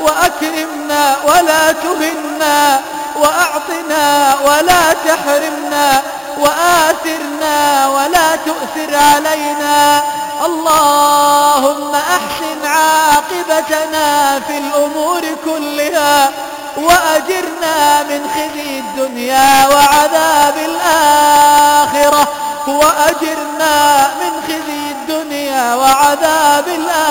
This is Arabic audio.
وأكرمنا ولا تهنا وأعطنا ولا تحرمنا وآثرنا ولا تؤثر علينا. اللهم أحسن عاقبتنا في الأمور كلها وأجرنا من خزي الدنيا وعذاب الآخرة. وأجرنا من خزي الدنيا وعذاب الآخرة.